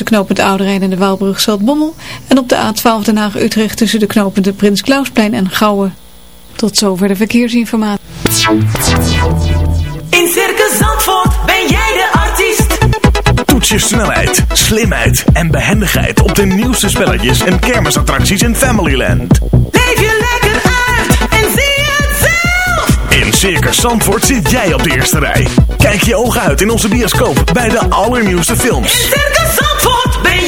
tussen knooppunt Ouderijn en de Waalbrug Bommel en op de A12 Den Haag-Utrecht tussen de knooppunten Prins Klausplein en Gouwen. Tot zover de verkeersinformatie. In Circus Zandvoort ben jij de artiest. Toets je snelheid, slimheid en behendigheid op de nieuwste spelletjes en kermisattracties in Familyland. Leef je lekker uit en zie het zelf. In Circus Zandvoort zit jij op de eerste rij. Kijk je ogen uit in onze bioscoop bij de allernieuwste films. In Circus Zandvoort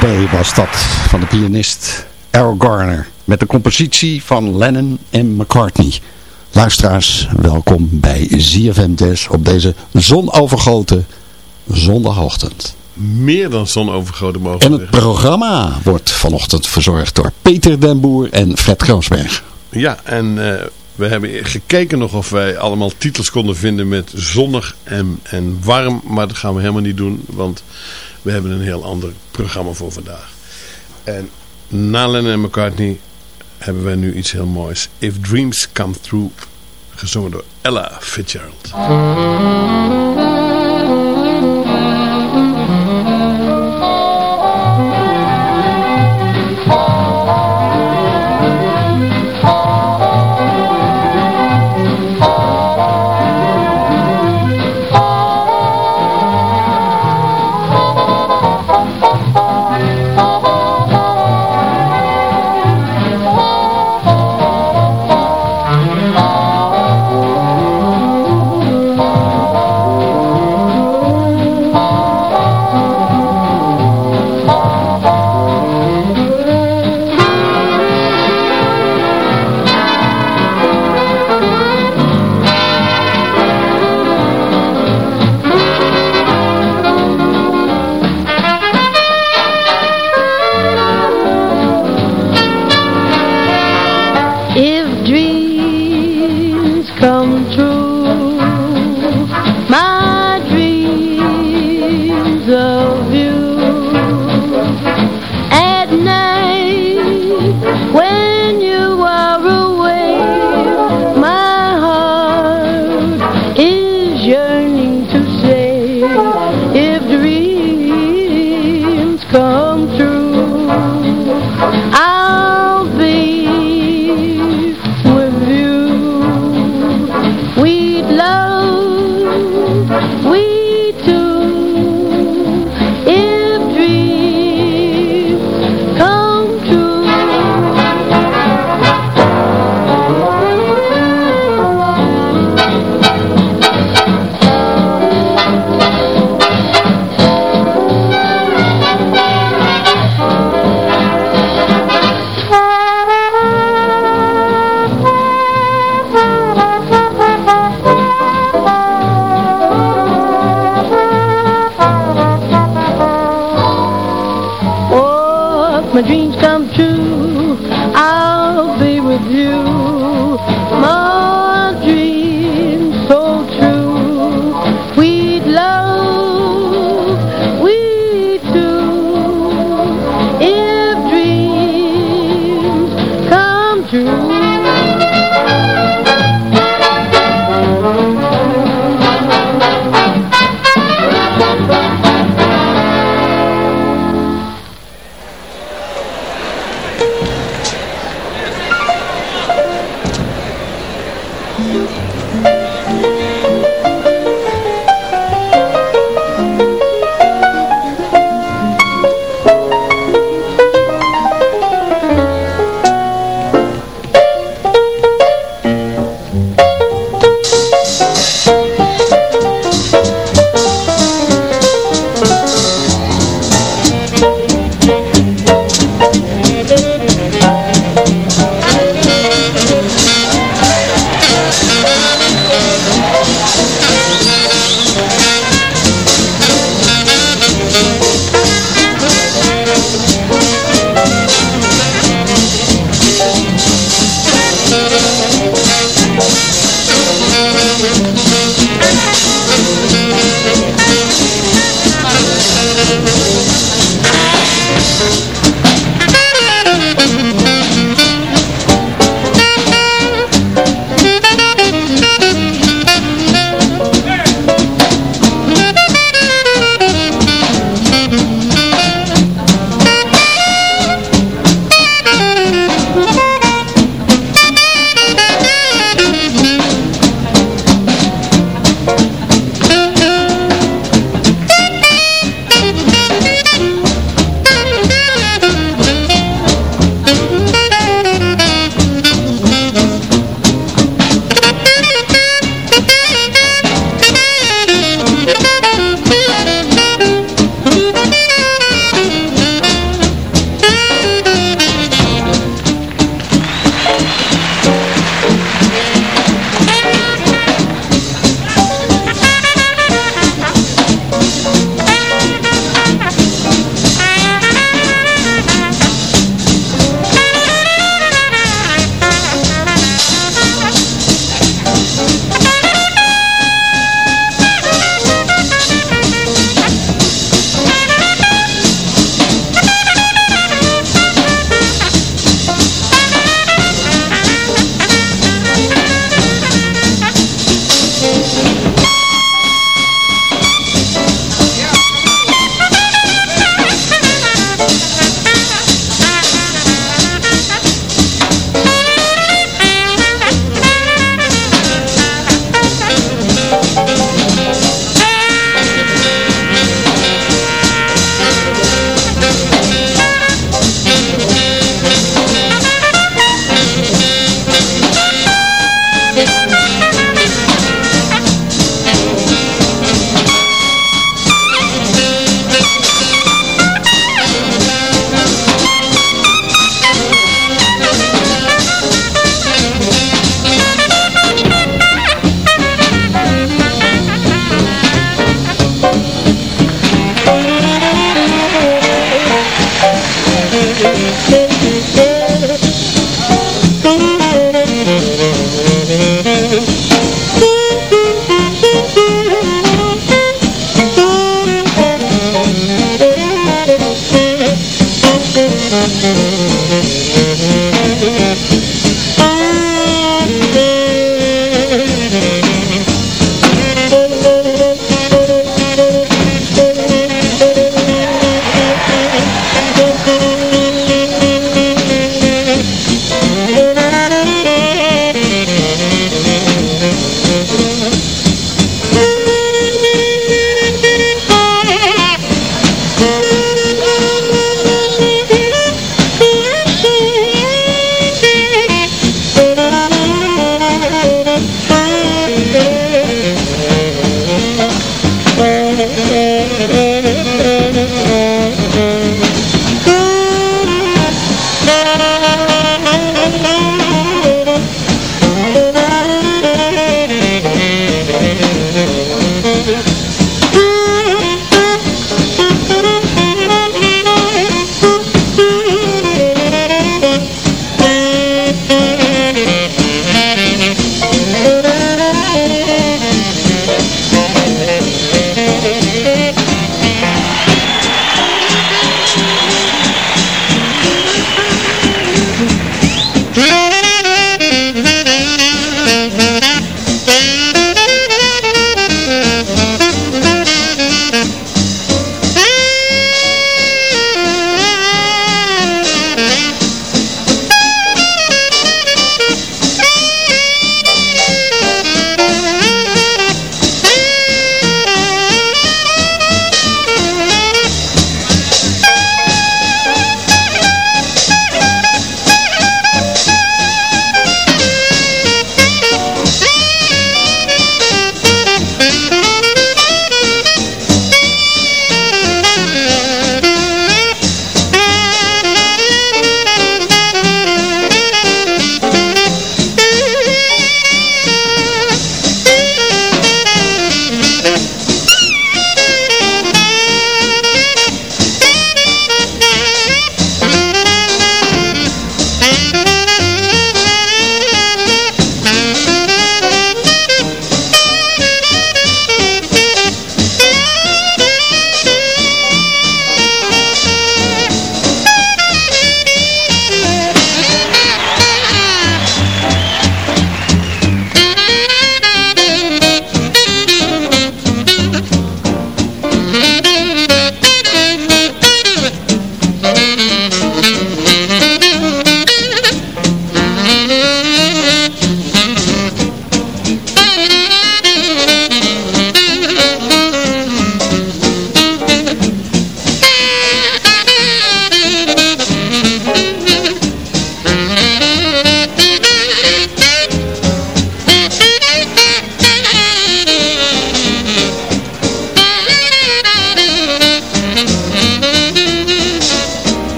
Yesterday was dat van de pianist Errol Garner met de compositie van Lennon en McCartney. Luisteraars, welkom bij ZFM Jazz op deze zonovergoten zondagochtend. Meer dan zonovergoten mogen En het programma wordt vanochtend verzorgd door Peter den Boer en Fred Kroosberg. Ja, en uh, we hebben gekeken nog of wij allemaal titels konden vinden met zonnig en, en warm. Maar dat gaan we helemaal niet doen, want we hebben een heel ander programma voor vandaag. En na Lennon en McCartney hebben wij nu iets heel moois. If Dreams Come True, gezongen door Ella Fitzgerald.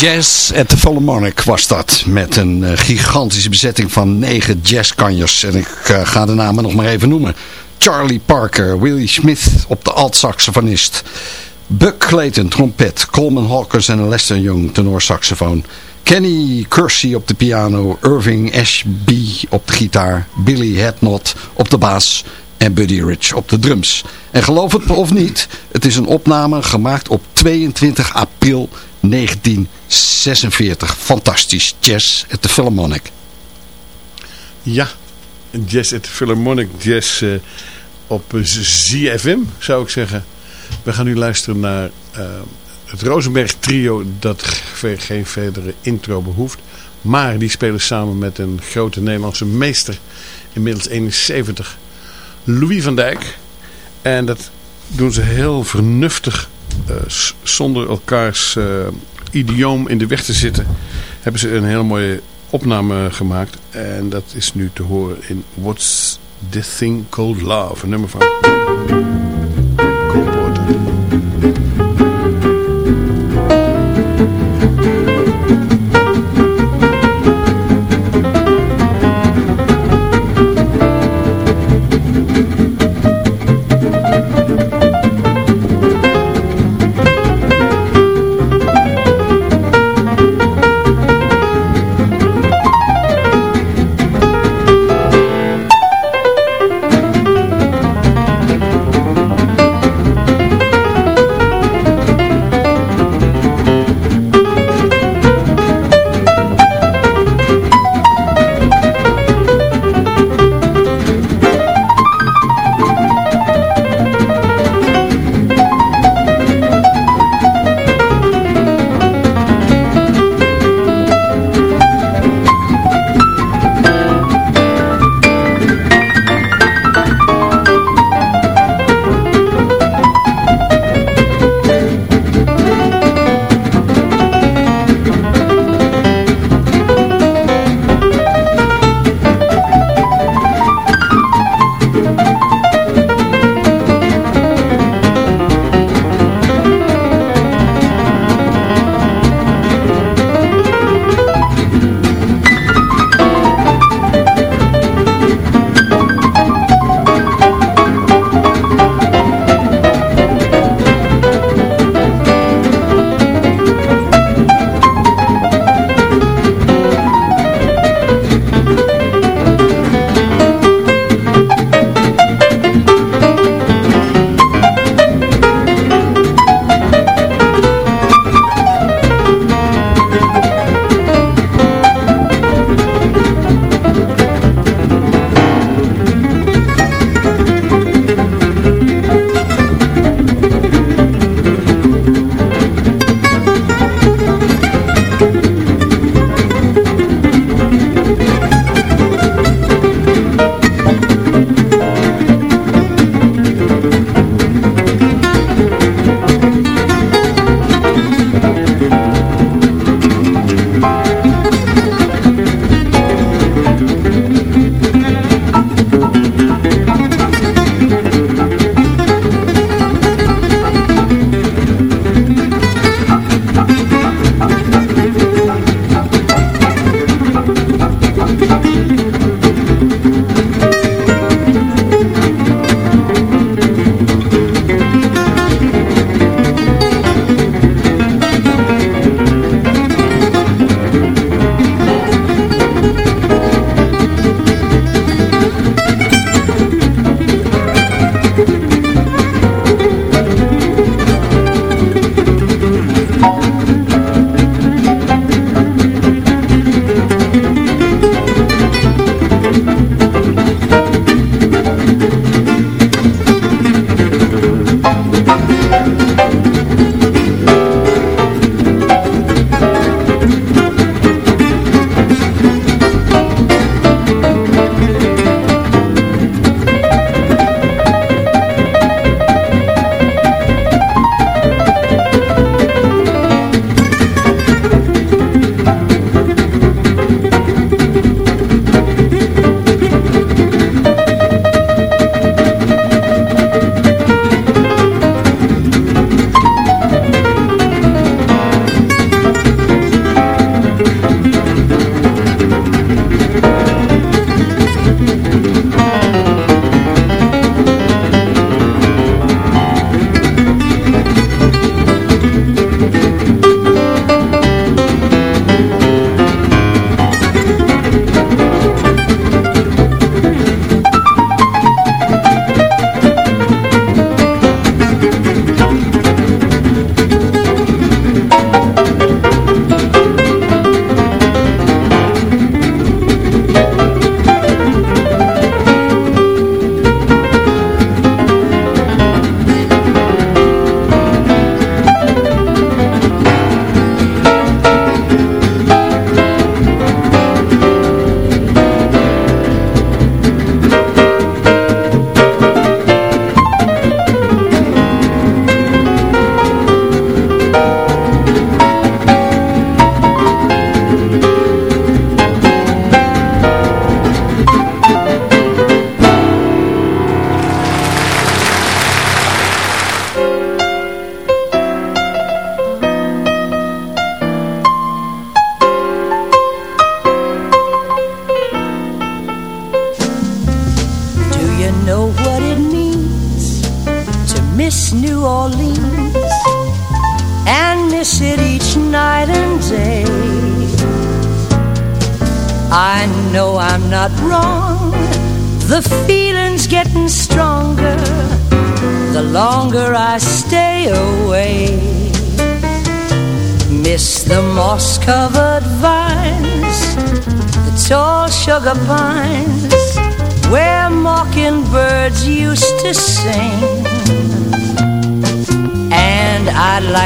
Jazz at the Philharmonic was dat. Met een uh, gigantische bezetting van negen jazzkanjers. En ik uh, ga de namen nog maar even noemen. Charlie Parker, Willie Smith op de alt-saxofonist. Buck Clayton, trompet. Coleman Hawkins en Lester Young, tenorsaxofoon. Kenny Kersey op de piano. Irving Ashby op de gitaar. Billy Hadnot op de baas. En Buddy Rich op de drums. En geloof het of niet, het is een opname gemaakt op 22 april 1946. Fantastisch. Jazz at the Philharmonic. Ja, Jazz at the Philharmonic. Jazz uh, op ZFM zou ik zeggen. We gaan nu luisteren naar uh, het Rosenberg trio dat geen verdere intro behoeft. Maar die spelen samen met een grote Nederlandse meester. Inmiddels 71. Louis van Dijk. En dat doen ze heel vernuftig zonder elkaars uh, idioom in de weg te zitten, hebben ze een hele mooie opname gemaakt. En dat is nu te horen in What's the Thing Called Love, een nummer van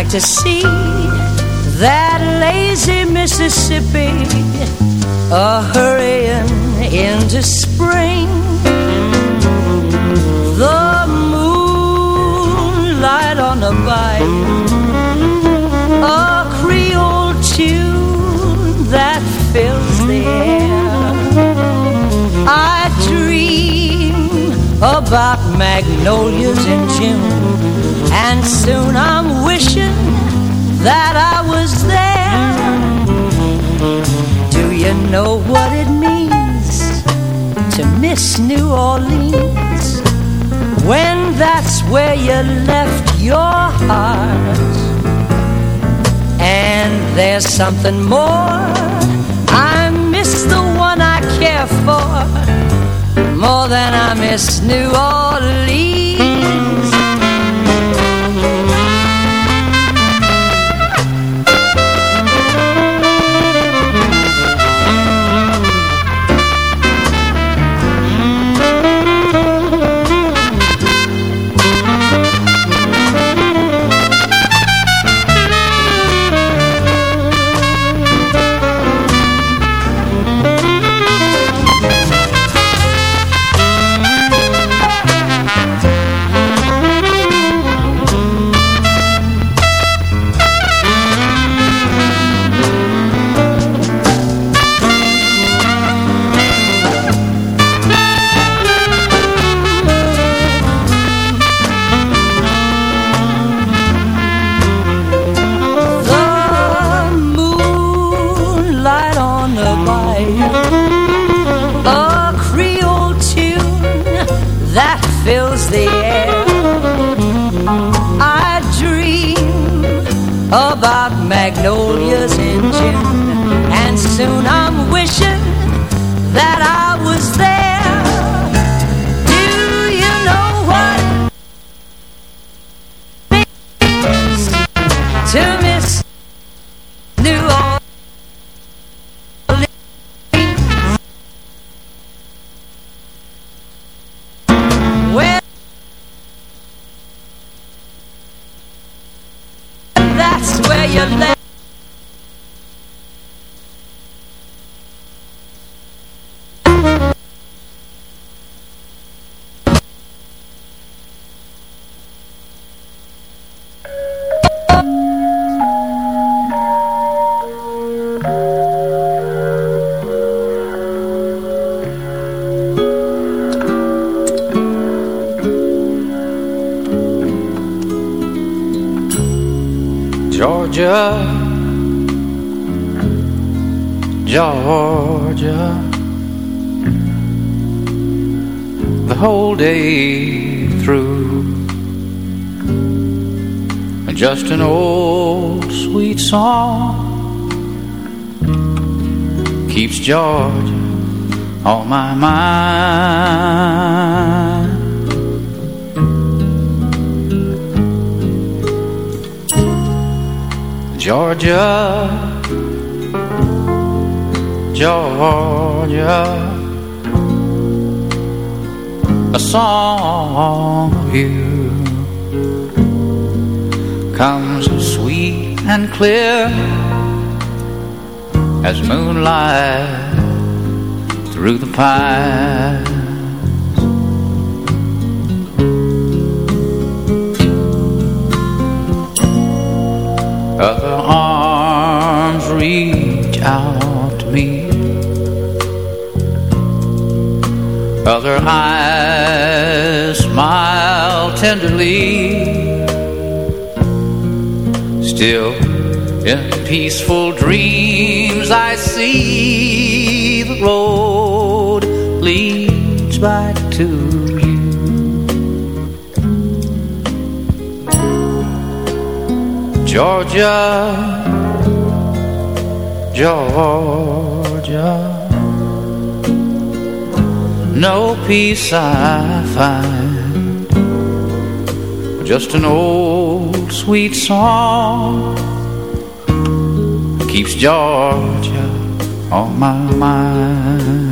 like to see That lazy Mississippi a hurrying into spring. The moonlight on the bayou, a Creole tune that fills the air. I dream about magnolias in June, and soon I'm wishing you know what it means to miss New Orleans when that's where you left your heart? And there's something more. I miss the one I care for more than I miss New Orleans. Magnolias in June And soon I'm wishing that I day through. Just an old sweet song keeps Georgia on my mind. Georgia, Georgia, song of you comes sweet and clear as moonlight through the pines. Other arms reach out Other eyes smile tenderly Still in peaceful dreams I see the road leads back to you. Georgia, Georgia no peace I find. Just an old sweet song keeps Georgia on my mind.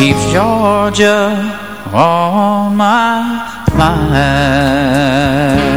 keeps Georgia on my mind.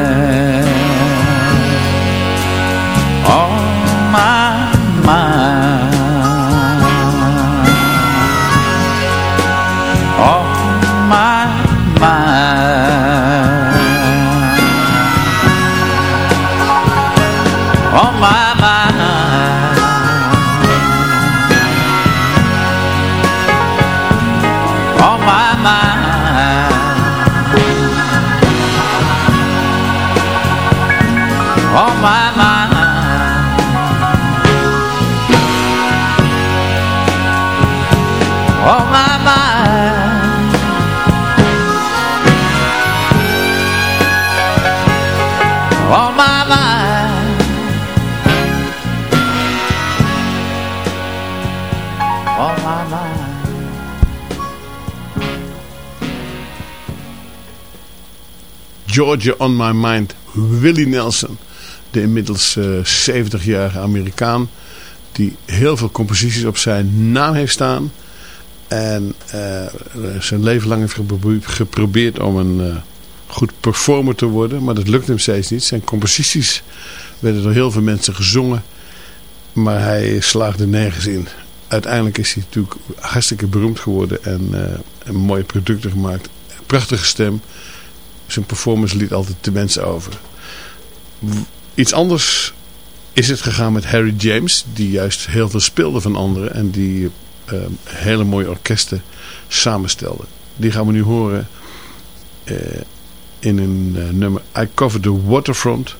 Georgia on My Mind, Willie Nelson. De inmiddels 70-jarige eh, Amerikaan. Die heel veel composities op zijn naam heeft staan. En zijn leven lang heeft geprobeerd om een uh, goed performer te worden. Maar dat lukt hem steeds niet. Zijn composities werden door heel veel mensen gezongen. Maar hij slaagde nergens in. Uiteindelijk is hij natuurlijk hartstikke beroemd geworden. En een mooie producten gemaakt. Prachtige stem zijn performance liet altijd de mensen over. Iets anders is het gegaan met Harry James, die juist heel veel speelde van anderen en die uh, hele mooie orkesten samenstelde. Die gaan we nu horen uh, in een uh, nummer I Cover the Waterfront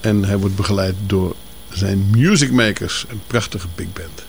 en hij wordt begeleid door zijn Music Makers, een prachtige big band.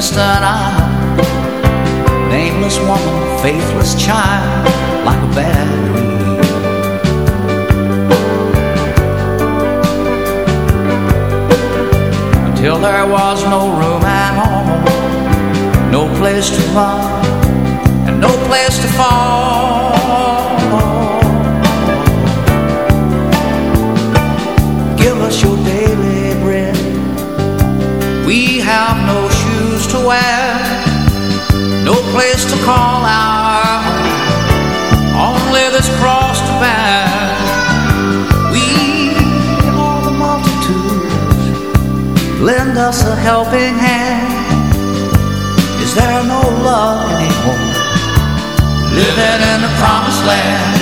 Distant isle. Nameless woman, faithless child, like a bad dream. Until there was no room at home, no place to run, and no place to fall. Give us your daily bread. We have no wear, no place to call our own, only this cross to bear. We, all the multitudes, lend us a helping hand. Is there no love anymore? Living in the promised land.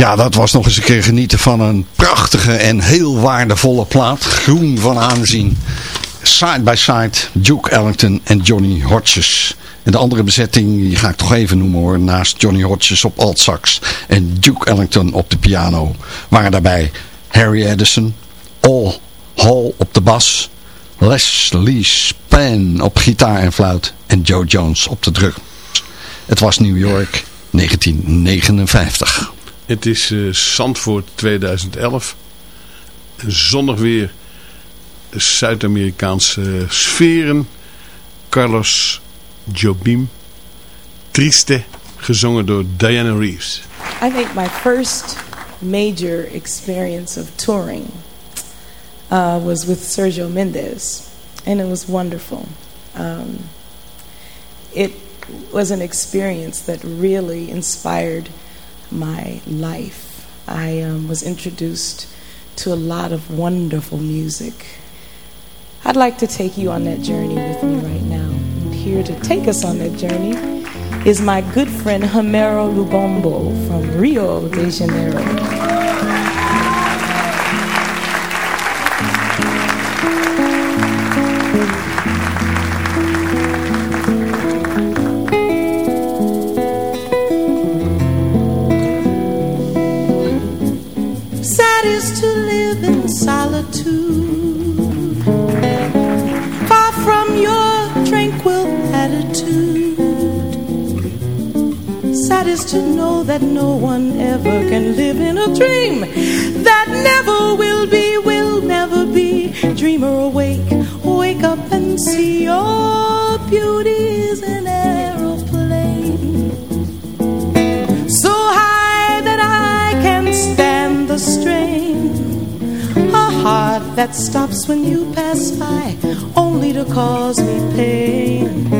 Ja, dat was nog eens een keer genieten van een prachtige en heel waardevolle plaat. Groen van aanzien. Side by side, Duke Ellington en Johnny Hodges. En de andere bezetting, die ga ik toch even noemen hoor. Naast Johnny Hodges op alt sax en Duke Ellington op de piano. Waren daarbij Harry Edison, Al Hall op de bas. Leslie Span op gitaar en fluit. En Joe Jones op de druk. Het was New York 1959. Het is uh, Zandvoort 2011. Zonnig weer. Zuid-Amerikaanse sferen. Carlos Jobim. Triste. Gezongen door Diana Reeves. I think my first major experience of touring uh, was with Sergio Mendes. And it was wonderful. Um, it was an experience that really inspired my life. I um, was introduced to a lot of wonderful music. I'd like to take you on that journey with me right now. And here to take us on that journey is my good friend Homero Lubombo from Rio de Janeiro. To know that no one ever can live in a dream that never will be, will never be. Dreamer awake, wake up and see your beauty is an aeroplane. So high that I can stand the strain. A heart that stops when you pass by, only to cause me pain.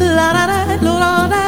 la da da la da da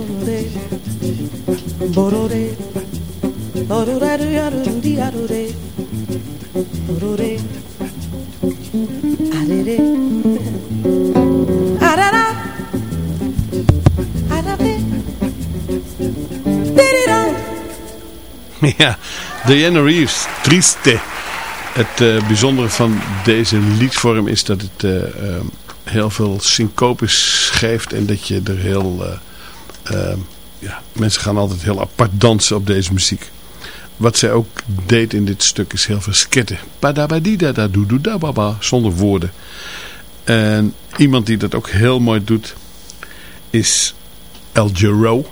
Ja, Diana Reeves, Triste. Het eh, bijzondere van deze liedvorm is dat het eh, heel veel syncopes geeft en dat je er heel... eh, ja, mensen gaan altijd heel apart dansen op deze muziek. Wat zij ook deed in dit stuk is heel veel sketten. Padabadidadadoodababa, zonder woorden. En iemand die dat ook heel mooi doet is El Giro.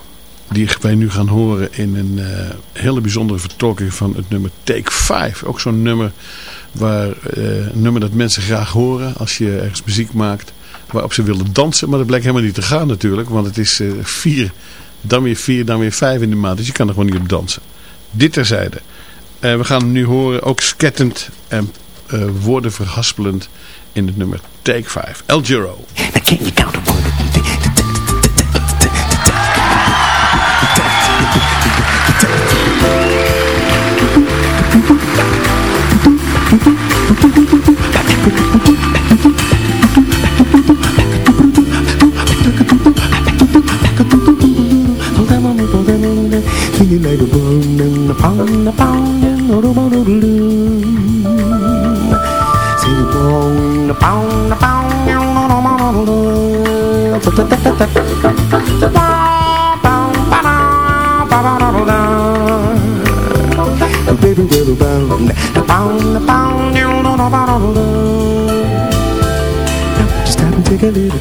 Die wij nu gaan horen in een eh, hele bijzondere vertolking van het nummer Take 5. Ook zo'n nummer, waar, eh, een nummer dat mensen graag horen als je ergens muziek maakt. Waarop ze willen dansen, maar dat blijkt helemaal niet te gaan natuurlijk. Want het is eh, vier, dan weer vier, dan weer vijf in de maand. Dus je kan er gewoon niet op dansen. Dit terzijde. Eh, we gaan nu horen, ook skettend en eh, woorden verhaspelend in het nummer Take 5. El Giro. Just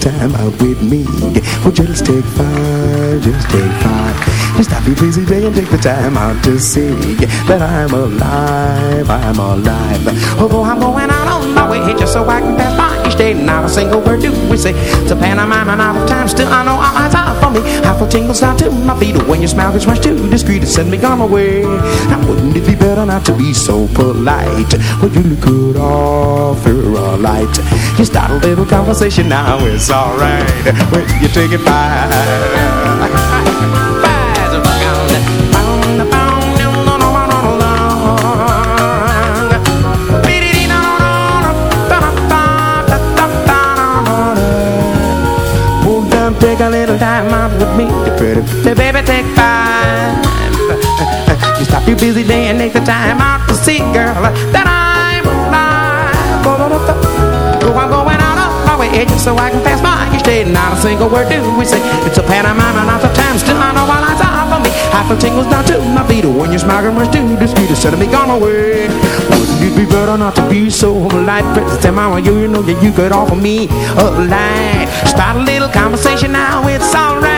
time out with me. Oh, just take five, just take five. Just stop your busy day and take the time out to see that I'm alive, I'm alive. Although I'm going out on my way just so I can pass by each day. Not a single word do we say. It's a pantomime and all the time. Still, I know are me. I feel tingles down to my feet when your smile gets much too discreet to send me on my way. Now, wouldn't it be better not to be so polite? Well, you could offer a light. You start a little conversation now, it's alright. When you take it by. Take a little time out with me, the pretty, the baby, take five. You stop your busy day and take the time out to see, girl, that I'm alive. Oh, I'm going out of my way just so I can pass by each day. Not a single word do we say. It's a pantomime and not the time. Still, I know while I talk for me. I feel tingles down to my feet when your smile much too discreet. Instead of me gone away. It be better not to be so polite? Princess, tell mama you, you know that you could offer me a light. Start a little conversation now. It's alright.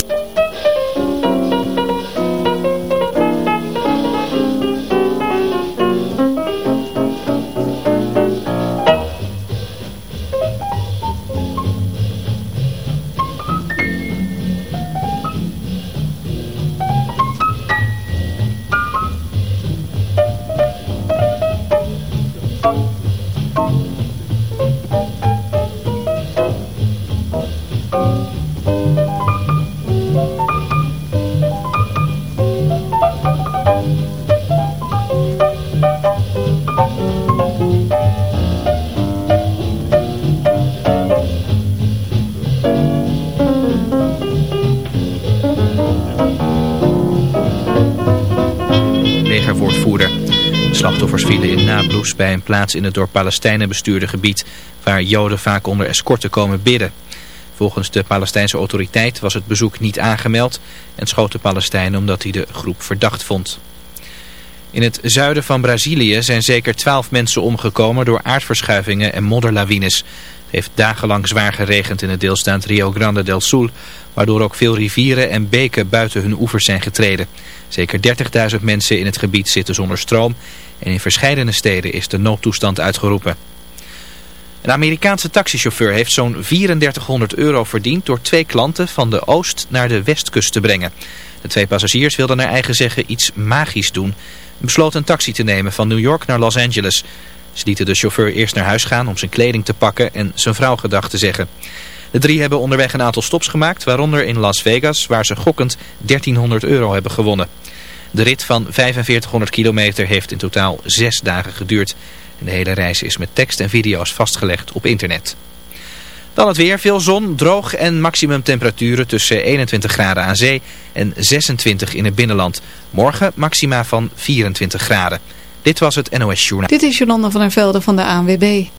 Bij een plaats in het door Palestijnen bestuurde gebied... waar Joden vaak onder escorten komen bidden. Volgens de Palestijnse autoriteit was het bezoek niet aangemeld... en schoot de Palestijnen omdat hij de groep verdacht vond. In het zuiden van Brazilië zijn zeker twaalf mensen omgekomen door aardverschuivingen en modderlawines. Het heeft dagenlang zwaar geregend in het deelstaat Rio Grande del Sul, waardoor ook veel rivieren en beken buiten hun oevers zijn getreden. Zeker 30.000 mensen in het gebied zitten zonder stroom en in verschillende steden is de noodtoestand uitgeroepen. Een Amerikaanse taxichauffeur heeft zo'n 3400 euro verdiend door twee klanten van de oost naar de westkust te brengen. De twee passagiers wilden naar eigen zeggen iets magisch doen en besloten een taxi te nemen van New York naar Los Angeles. Ze lieten de chauffeur eerst naar huis gaan om zijn kleding te pakken en zijn vrouw gedag te zeggen. De drie hebben onderweg een aantal stops gemaakt, waaronder in Las Vegas, waar ze gokkend 1300 euro hebben gewonnen. De rit van 4500 kilometer heeft in totaal zes dagen geduurd. De hele reis is met tekst en video's vastgelegd op internet. Dan het weer, veel zon, droog en maximumtemperaturen tussen 21 graden aan zee en 26 in het binnenland. Morgen maxima van 24 graden. Dit was het NOS Journaal. Dit is Jolanda van der Velde van de ANWB.